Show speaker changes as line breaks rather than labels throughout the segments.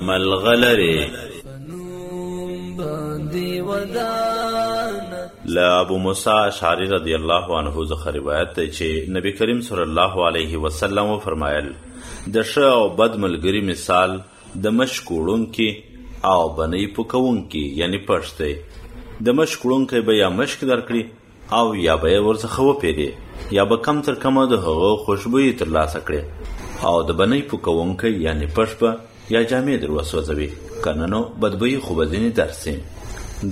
ملغلره لا ابو موسی اشعری رضی الله عنه څخه روایت ده چې نبی کریم صلی الله علیه وسلم فرمایل د ښه او بد ملګری مثال د مشک وړونکي او بنۍ پوکونکي یعنی پښتې د مشک وړونکی به یا مشک درکړي او یا به یې ورڅخه وپېرې یا به کم تر کمه د هغه خوشبویي ترلاسه کړې او د بنۍ پوکونکی یعنې پښ به یا جامې در وسوځوي که نه نو بدبویي خو به ځینې درسي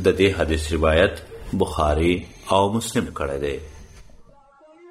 د دې حدیث روایت بخاري او مسلم کړی دی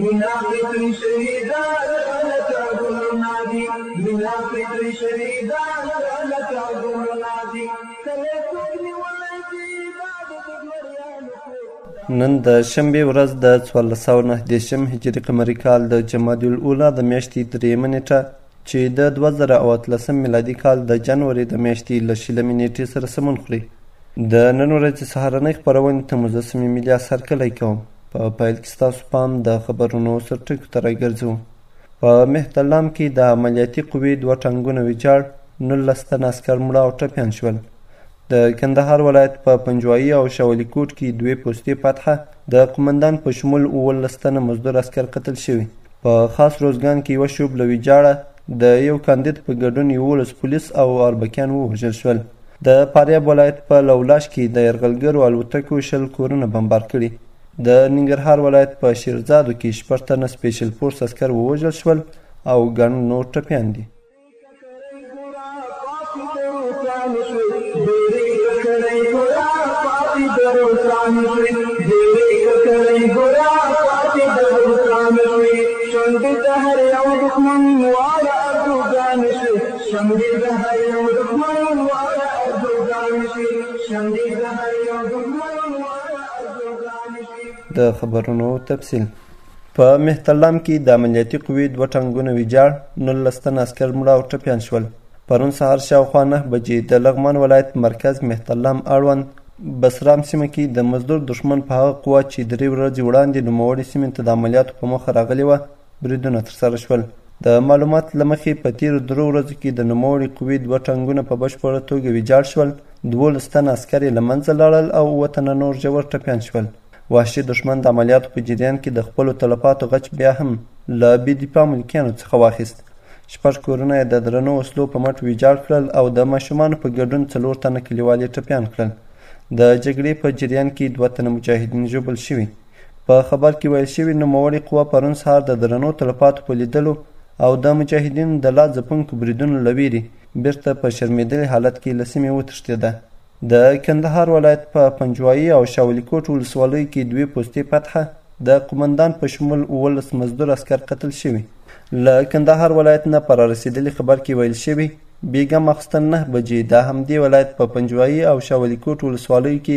مينه پرې کړي شوې ده لکه لکه ګلونه دي مينه پرې کړي شوې ده لکه لکه ګلونه دي کله څوک نیولی دي دا د دګمریانو کور
نن د شنبې ورځ د څوارلس سوه نهه دېرشم هجري قمري کال د جمادي الاولی د میاشتې درېیمه نېټه چې د 2013 میلادي کال د جنوري د میاشتې له شلمې نیټې سره سمون خوري د نن ورځې سهارنۍ خپرونې ته مجسمې ملي اثر کلی کوم په پیل کې ستاسو پام د خبرونو سرټکو ته راګرځو په مهتلام کې د عملیاتي قوې دوه ټانګونه ویجاړ نولس تنه عسکر مړه او ټپیان شول د کندهار ولایت په پنجوایي او شولي کوټ کې دوې پوستې فتحه د قمندان په شمول اوولس تنه مزدور عسکر قتل شوي په خاص روزګان کې یوه شوبله ویجاړه د یو کاندید په ګډون یولس پولیس او اربکیان ووژل شول د فاریاب ولایت په لولاش کې د یرغلګرو الوتکو شل کورونه بمبار کړي د ننګرهار ولایت په شیرزادو کې شپږ تنه سپیشل فورس عسکر ووژل شول او ګڼ نور ټپیان دي
شمډی د هر یو دښمن واړه ارزوګان شي شمډی د هر یو دښمن واړه ارزوګان شي د
خبرونو تفصیل په مهترلام کې د عملیاتي قوې دوه ټانګونه ویجاړ نولس تنه عسکر مړه او ټپیان شول پرون سهار شاوخوا نه بجې د لغمان ولایت مرکز مهترلام اړوند بسرام سیمه کې د مزدور دښمن په هغه قوه چې درې ورځې وړاندې نوموړې سیمې ته د عملیاتو په موخه راغلې وه بریدونه ترسره شول. د معلوماتو له مخې په تېرو درو ورځو کې د نوموړې قوې دوه ټانګونه په بشپړه توګه ویجاړ شول، دوولس تنه عسکر یې له منځه لاړل او اووه تنه نور ژور ټپیان شول. وحشي دښمن د عملیاتو په جریان کې د خپلو تلفاتو غچ بیا هم له بې دفاع ملکیانو څخه واخیست. شپږ کورونه یې د درنو وسلو په مټ ویجاړ کړل او د ماشومانو په ګډون څلور تنه کلیوال یې ټپیان کړل. د جګړې په جریان کې دوه تنه مجاهدین ژوبل شوي. په خبر کې ویل شوي نوموړې قوه پرون سهار د درنو تلفاتو په لیدلو او د مجاهدینو د لا ځپونکو بریدونو له ویرې بیرته په شرمېدلي حالت کې له سیمې وتښتېده. د کندهار ولایت په پنجوایي او شاولي کوټ ولسوالیو کې دوې پوستې فتحه د قومندان په شمول اوولس مزدور عسکر قتل شوي. له کندهار ولایت نه په رارسېدلي خبر کې ویل شوي بېګا ماخوستن نه بجې د همدې ولایت په پنجوایي او شاولي کوټ ولسوالیو کې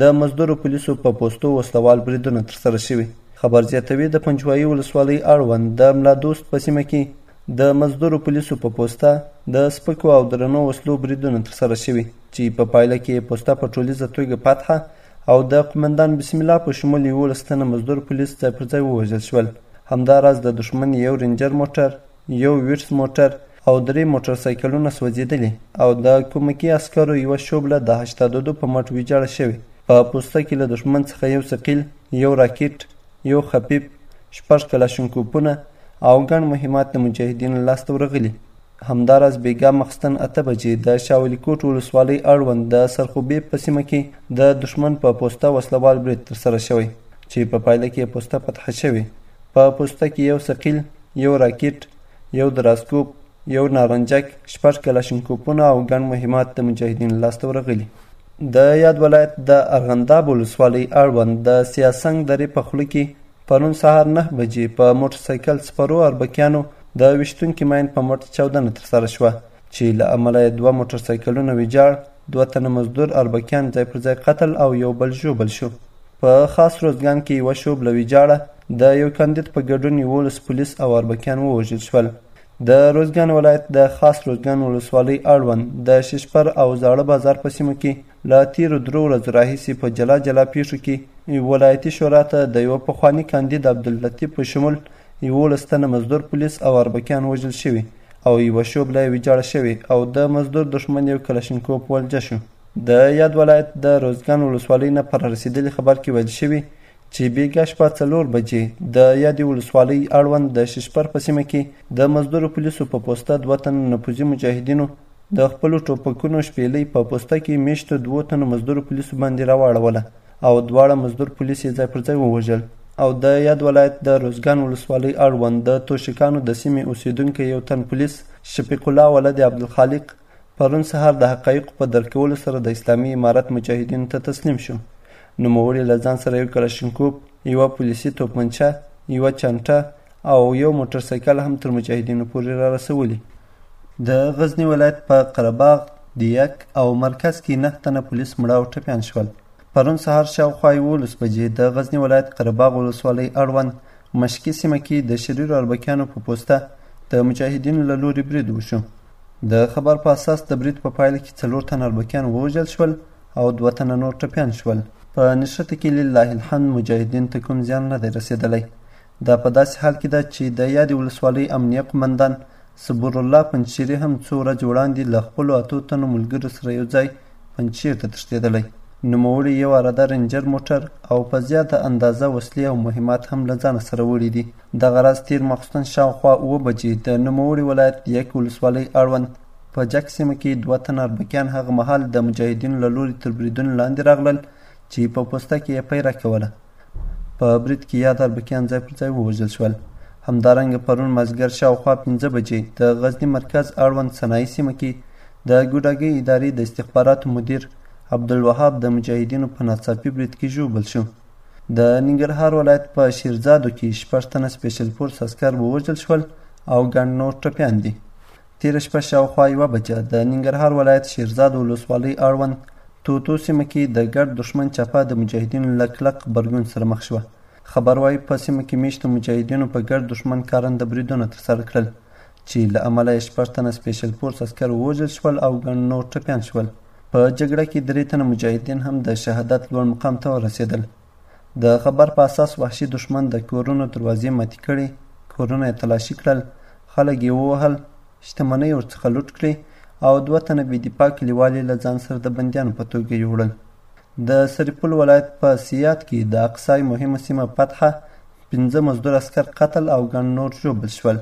د مزدورو پولیسو په پوستو وسلوال بریدونه ترسره شوي خبر زیاتوي د پنجوایي ولسوالۍ اړوند د ملا دوست په سیمه کې د مزدورو پولیسو په پوسته د سپکو او درنو وسلو بریدونه ترسره شوي چې په پایله کې پوسته په ټولیزه توګه فتحه او د قومندان بسم الله په شمول یولس تنه مزدور پولیس ځای پر ځای ووژل شول همداراز د دښمن یو رینجر موټر یو ویټس موټر او درې موټر سایکلونه سوځېدلي او د کومکي عسکرو یوه شوبله د هشتادودو په مټ ویجاړه شوې په پوسته کې له دښمن څخه یو ثقیل یو راکټ یو خفیف شپږ کلاشنکوپونه او ګڼ مهمات د مجاهدینو لاسته ورغلي همداراز بیګا مخستن اته بجې د شاولي کوټ ولسوالۍ اړوند د سرخوبې په سیمه کې د دښمن په پوسته وسلوال برید ترسره شوی چې په پایله کې پوسته فتح شوې په پوسته کې یو ثقیل یو راکټ یو دراسکوپ یو نارنجک شپږ کلاشینکوپونه او ګڼ مهمات د مجاهدینو لاسته ورغلي د یاد ولایت د ارغنداب ولسوالۍ اړوند د سیاسنګ درې په خوله کې پرون سهار نه بجې په موټر سایکل سپرو اربکیانو د ویشتونکي ماین په مټ چاودنه ترسره شوه چې له امله یې دوه موټرسایکلونه ویجاړ دوه تنه مزدور اربکیان ځای پر ځای قتل او یو بل ژوبل شو په خاص روزګان کې یوه شوبله ویجاړه د یو کاندید په ګډون یولس پولیس او اربکیان ووژل شول د روزګان ولایت د خاص روزګان ولسوالۍ اړوند د شیشپر او زاړه بازار په سیمو کې له تېرو درو ورځو راهیسې په جلا جلا پیښو کې ولایتي شورا ته د یوه پخواني کاندید عبداللطیف په شمول یوولس تنه مزدور پولیس او اربکیان وژل شوي او یوه شوبله یې ویجاړه شوې او د مزدور دښمن یو کلشینکوپ ولجه شو د یاد ولایت د روزګان ولسوالۍ نه پر رسېدلي خبر کې ویل شوي چې بیګا شپه څلور بجې د یادې ولسوالۍ اړوند د ششپر په سیمه کې د مزدورو پولیسو په پوسته دوه تنو نفوذي مجاهدینو د خپلو ټوپکونو شپېلۍ په پوسته کې میشتو دوو تنو مزدورو پولیسو باندې راواړوله او دواړه مزدور پولیس یې ځای پر ځای ووژل او د یاد ولایت د روزګان ولسوالۍ اړوند د توشکانو د سیمې اوسېدونکی یو تن پولیس شفیق الله ولد عبدالخالق پرون سهار د حقایقو په درک کولو سره د اسلامي امارت مجاهدینو ته تسلیم شو. نوموړي له ځان سره یو کلاشینکوف، یوه پولیسي توپنچه، یوه چانټه او یو موټر سایکل هم تر مجاهدینو پورې را رسولي. د غزني ولایت په قرهباغ، دیک او مرکز کې نهه تنه پولیس مړه او ټپیان شول. پرون سهار شاوخوا یوولس بجې د غزني ولایت قرهباغ ولسوالۍ اړوند مشکي سیمه کې د شریرو اربکیانو په پوسته د مجاهدینو له لوري برید وشو. د خبر په اساس د برید په پایله کې څلور تنه اربکیان ووژل شول او دوه تنه نور ټپیان شول په نښته کې لله الحمد مجاهدین ته کوم زیان نه دی رسېدلی دا په داسې حال کې ده چې د یادې ولسوالۍ امنیه قمندان صبور الله پنجشیري هم څو ورځې وړاندې له خپلو اتو تنو ملګرو سره یو ځای پنجشیر ته تښتېدلی نوموړي یو عراده رنجر موټر او په زیاته اندازه وسلې او مهمات هم له ځانه سره وړي دي دغه راز تیر ماخستن شاوخوا اوه بجې د نوموړي ولایت د یک ولسوالۍ اړوند په جک سیمه کې دوه تنه اربکیان هغه مهال د مجاهدینو له لوري تر بریدونو لاندې راغلل چې په پوسته کې یې پیره کوله په برید کې یاد اربکیان ځای پر ځای ووژل شول همدارنګه پرون مازیګر شاوخوا پنځه بجې د غزني مرکز اړوند صنایي سیمه کې د ګوډاګۍ ادارې د استخباراتو مدیر عبدالوهاب د مجاهدینو په ناڅاپي برید کې ژوبل شو د ننګرهار ولایت په شیرزادو کې شپږ تنه سپېشل فورس عسکر ووژل شول او ګڼ نور ټپیان دي تېره شپه شاوخوا یوه بجه د ننګرهار ولایت شیرزاد ولسوالۍ اړوند توتو سیمه کې د ګډ دښمن چپه د مجاهدینو له کلک غبرګون سره مخ شوه خبر وايي په سیمه کې میشتو مجاهدینو په ګډ دښمن کارنده بریدونه ترسره کړل چې له امله یې شپږ تنه سپېشل فورس عسکر ووژل شول او ګڼ نور ټپیان شول په جګړه کې درې تنه مجاهدین هم د شهادت لوړ مقام ته ورسېدل د خبر په اساس وحشي دښمن د کورونو دروازې ماتې کړې کورونه یې تلاشي کړل خلک یې ووهل شتمنۍ ورڅخه لوټ کړې او دوه تنه بې دفاع کلیوال یې له ځان سره د بندیانو په توګه یوړل د سرپل ولایت په سیاد کې د اقصای مهمه سیمه فتحه پنځه مزدور عسکر قتل او ګڼ نور ژوبل شول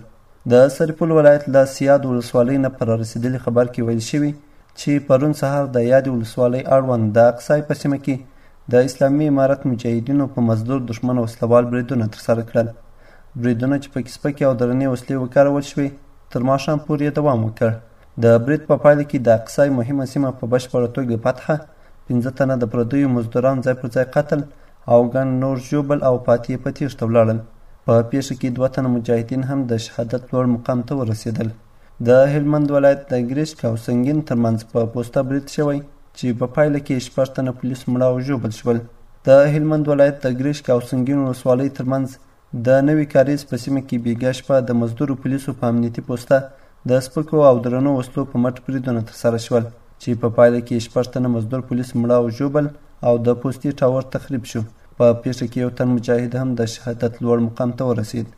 د سرپل ولایت له سیاد ولسوالۍ نه په رارسېدلي خبر کې ویل شوي چې پرون سهار د یادې ولسوالۍ اړوند د اقصای په سیمه کې د اسلامي امارت مجاهدینو په مزدور دښمن وسلوال بریدونه ترسره کړل بریدونه چې پکې سپکې او درنې وسلې وکارول شوې تر ماښام پورې دوام وکړ د برید په پایله کې د اقصای مهمه سیمه په بشپړه توګه فتحه پنځه تنه د پردیو مزدوران ځای پر ځای قتل او ګڼ نور ژوبل او پاتې په تېښته ولاړل. په پېښه کې دوه تنه مجاهدین هم د شهادت لوړ مقام ته ورسېدل. د هلمند ولایت د ګرشک او سنګین ترمنځ په پوسته برید شوی چې په پایله کې شپږ تنه پولیس مړه او ژوبل شول. د هلمند ولایت د ګرشک او سنګین ولسوالۍ ترمنځ د نوي کاریز په سیمه کې بیګا شپه د مزدورو پولیسو په امنیتي پوسته د سپکو او درنو وسلو په مټ بریدونه ترسره شول چې په پایله کې شپږ تنه مزدور پولیس مړه او ژوبل او د پوستي ټاور تخریب شو په پیښه کې یو تن مجاهد هم د شهادت لوړ مقام ته ورسید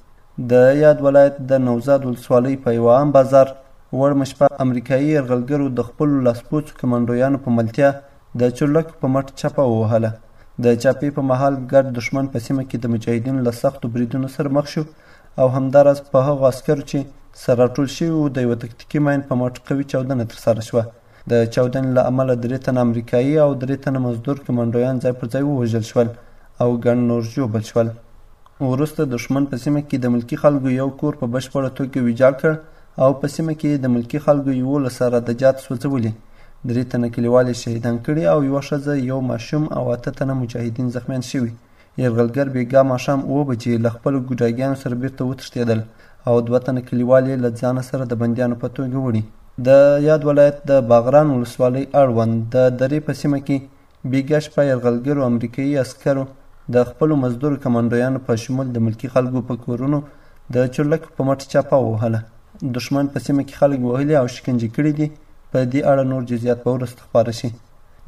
د یاد ولایت د نوزاد ولسوالۍ په یو عام بازار وړمه شپه امریکایي یرغلګرو د خپلو لاسپوڅو کمانډویانو په ملتیا د چورلک په مټ چپه ووهله. د چاپې په مهال ګډ دښمن په سیمه کې د مجاهدینو له سختو بریدونو سره مخ شو او همداراز په هغو عسکرو چې سره راټول شوي وو د یوه تکتیکي ماین په مټ قوي چاودنه ترسره شوه. د چاودنې له امله درې تنه امریکایي او درې تنه مزدور کمانډویان ځای پر ځای ووژل شول او ګڼ نور ژوبل شول وروسته دښمن په سیمه کې د ملکي خلکو یو کور په بشپړه توګه ویجاړ کړ او په سیمه کې د ملکي خلکو یولس سره د جات سوځولي درې تنه کلیوال شهیدان کړي او یوه ښځه یو ماشوم او اته تنه مجاهدین زخمیان شوي یرغلګر بېګا ماښام اوه بجې له خپلو ګوډاګیانو سره بیرته وتښتېدل او دوه تنه کلیوال یې له ځانه سره د بندیانو په توګه وړي د یاد ولایت د باغران ولسوالۍ اړوند د درې په سیمه کې بیګا شپه یرغلګرو امریکايي عسکرو د خپلو مزدور کمانډویانو په شمول د ملکي خلکو په کورونو د چورلکو په مټ چاپه ووهله. دښمن په سیمه کې خلک وهلي او شکنجه کړي دي، په دې اړه نور جزیات به وروسته خپاره شي.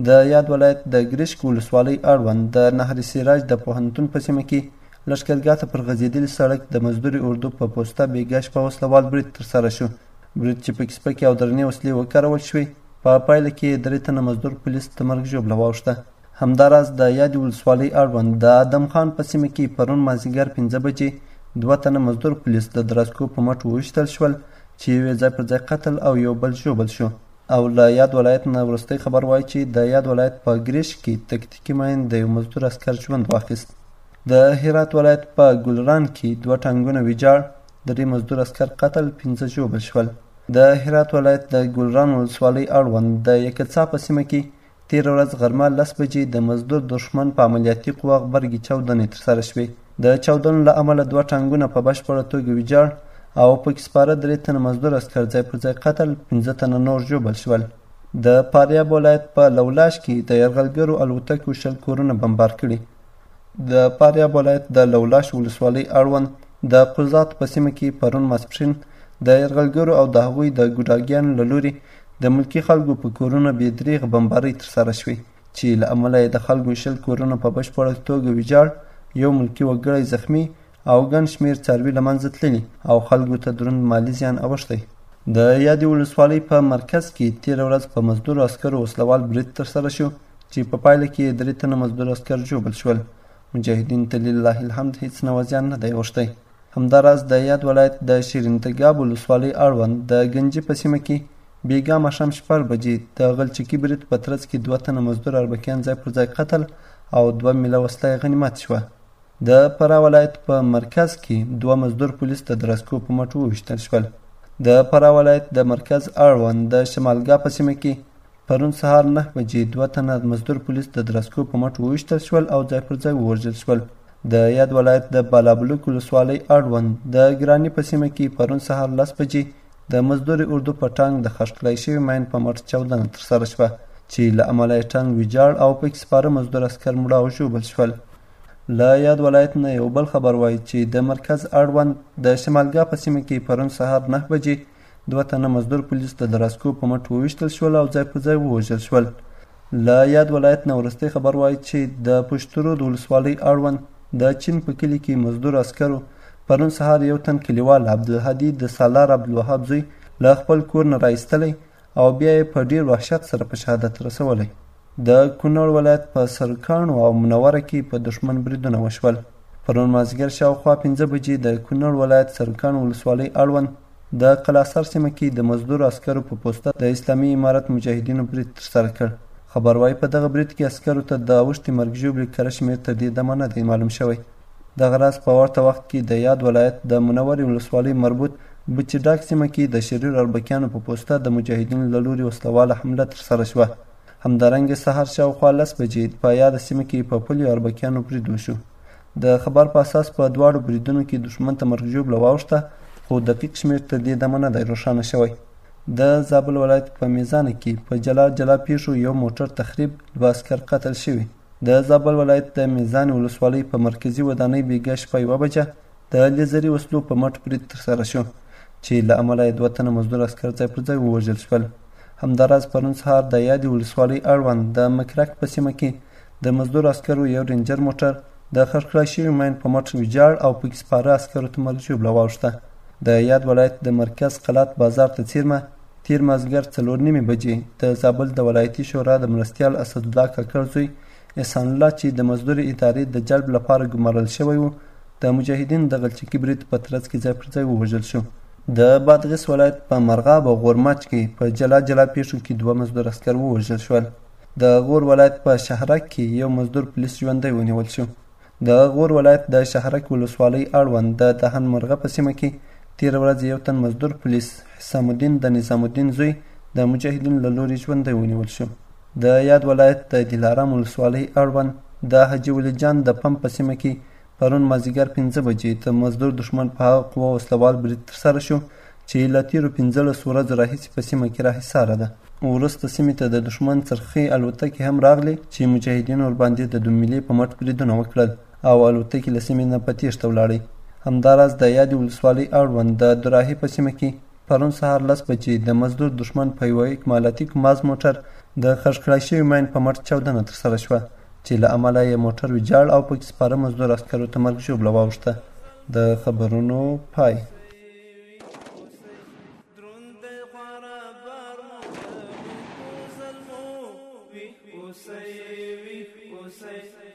د یاد ولایت د ګرشک ولسوالۍ اړوند د نهر سراج د پوهنتون په سیمه کې لښکرګاه ته پر غځېدلي سړک د مزدوري اردو په پوسته بېګا شپه وسلوال برید ترسره شو برید چې پکې سپکې او درنې وسلې وکارول شوې په پایله کې درې تنه مزدور پولیس د مرګ ژوبله واوښته همداراز د یادې ولسوالۍ اړوند د ادم خان په سیمه کې پرون مازیګر پنځه بجې دوه تنه مزدور پولیس د دراسکو په مټ وویشتل شول چې یو ځای پر ځای قتل او یو بل ژوبل شو او له یاد ولایت نه وروستی خبر وایي چې د یاد ولایت په ګریش کې تکتیکي ماین د یو مزدور عسکر ژوند واخیست د هرات ولایت په ګلران کې دوه ټانګونه ویجاړ درې مزدور عسکر قتل، پنځه ژوبل شول. د هرات ولایت د ګلران ولسوالۍ اړوند د یکڅا په سیمه کې تېره ورځ غرمه لس بجې د مزدور دښمن په عملیاتي قوه غبرګې چاودنې ترسره شوې. د چاودنو له امله دوه ټانګونه په بشپړه توګه ویجاړ او پکې سپاره درې تنه مزدور عسکر ځای پر ځای قتل، پنځه تنه نور ژوبل شول. د فاریاب ولایت په لولاش کې د یرغلګرو الوتکو شل کورونه بمبار کړي. د فاریاب ولایت د لولاش ولسوالۍ اړوند د قضات په سیمه کې پرون ماسپښین د یرغلګرو او د هغوی د ګوډاګیانو له لوري د ملکي خلکو په کورونو بې دریغ بمبارۍ ترسره شوې چې له امله یې د خلکو شل کورونه په بشپړه توګه ویجاړ یو ملکي وګړی زخمی او ګڼ شمیر څاروي له منځه تللي او خلکو ته دروند مالي زیان اوښتی د یادې ولسوالۍ په مرکز کې تیره ورځ په مزدور عسکرو وسلوال برید ترسره شو چې په پایله کې یې درې تنه مزدور عسکر ژوبل شول مجاهدین ته لله الحمد هیڅ نوازیان نه دی اوښتی همداراز د یاد ولایت د شیرین تګاب ولسوالۍ اړوند د ګنجي په سیمه کې بیګا ماښام شپږ بجې د غلچکي برید په ترڅ کې دوه تنه مزدور اربکیان ځای پر ځای قتل او دوه میله وسله یې غنیمت شوه د فراه ولایت په مرکز کې دوه مزدور پولیس د درسکو په مټ وویشتل شول د فراه ولایت د مرکز اړوند د شمالګا په سیمه کې پرون سهار نه بجې دوه تنه مزدور پولیس د درسکو په مټ وویشتل شول او ځای پر ځای ووژل شول د یاد ولایت د بالابلوک ولسوالۍ اړوند د ګراني په سیمه کې پرون سهار لس بجې د مزدوري اردو په ټانګ د خښ کړای شوي ماین په مټ چاودنه ترسره شوه چې له امله یې ټانګ ویجاړ او پکې سپاره مزدور عسکر مړه او ژوبل شول له یاد ولایت نه یو بل خبر وایي چې د مرکز اړوند د شمالګا په سیمه کې پرون سهار نه بجې دوه تنه مزدور پولیس د دراسکو په مټ وویشتل شول او ځای پر ځای ووژل شول له یاد ولایت نه وروستی خبر وایي چې د پشترو د ولسوالۍ اړوند د چین په کلي کې مزدور عسکرو پرون سهار یو تن کلیوال عبدالهادي د سالار عبدالوهاب زوی له خپل کور نه را ایستلی او بیا یې په ډیر وحشت سره په شهادت رسولی د کونړ ولایت په سرکاڼو او منوره کې په دښمن بریدونه وشول پرون مازیګر شاوخوا پنځه بجې د کونړ ولایت سرکاڼو ولسوالۍ اړوند د قلاسر سیمه کې د مزدور عسکرو په پوسته د اسلامي امارت مجاهدینو برید ترسره کړ خبر وايي په دغه برید کې عسکرو ته د اوښتې مرګ ژوبلې کره شمېر تر دې دمه نه دی معلوم شوی دغه راز په ورته وخت کې د یاد ولایت د منورې ولسوالۍ مربوط بچي ډاک سیمه کې د شریر اربکیانو په پوسته د مجاهدینو له لوري وسلهواله حمله ترسره شوه همدارنګه سهار شاوخوا لس بجې په یاده سیمه کې په پلیو اربکیانو برید وشو د خبر په اساس په دواړو بریدونو کې دښمن ته مرګ ژوبله واوښته خو دقیق شمیر تر دې دمه نه دی روښانه شوی د زابل ولایت په میزانه کې په جلا جلا پیښو یو موټر تخریب دوه عسکر قتل شوي د زابل ولایت د میزان ولسوالۍ په مرکزي ودانۍ بیګه شپه یوه بجه د لیزري وسلو په مټ برید ترسره شو چې له امله یې دوه تنه مزدور عسکر ځای پر ځای ووژل شول همداراز پرون سهار د یادې ولسوالۍ اړوند د مکرک په سیمه کې د مزدور عسکرو یو رینجر موټر د خرکړای شوي ماین په مټ ویجاړ او پکې سپاره عسکرو ته مرګ ژوبله واوښته د یاد ولایت د مرکز قلات بازار ته څیرمه تیر مازدیګر څلور نیمې بجې د زابل د ولایتي شورا د مرستیال اسدالله کاکړ زوی احسان الله چې د مزدورې ادارې د جلب لپاره ګمارل شوی و، د مجاهدینو د غلچکي برید په ترڅ کې ځای پر ځای ووژل شو. د بادغیس ولایت په مرغاب او غور مچ کې په جلا جلا پیښو کې دوه مزدور عسکر ووژل شول. د غور ولایت په شهرک کې یو مزدور پولیس ژوندی ونیول شو. د غور ولایت د شهرک ولسوالۍ اړوند د دهن مرغه په سیمه کې تیر ورځ یو تن مزدور پولیس حسام الدین د نظام الدین زوی د مجاهدینو له لوري ژوندی ونیول شو. د یاد ولایت د دلارام ولسوالۍ اړوند د حاجي ولي جان د پمپ په سیمه کې پرون مازیګر پنځه بجې د مزدور دښمن په هغه قوه وسلوال برید ترسره شو چې له تیرو پنځلس ورځو راهیسې په سیمه کې راحصاره ده وروسته سیمې ته د دښمن څرخي الوتکې هم راغلې چې مجاهدینو ورباندې د دوملې په مټ بریدونه وکړل او الوتکې له سیمې نه په تیښته ولاړې همداراز د یادې ولسوالۍ اړوند د دراهي په سیمه کې پرون سهار لس بجې د مزدور دښمن په یوه اکمالاتي کماز موټر د خښ کړای شوي ماین په مټ چاودنه ترسره شوه چې له امله یې موټر ویجاړ او پکې سپاره مزدور عسکرو ته مرګ ژوبله واوښته د خبرونو پای
اوسئ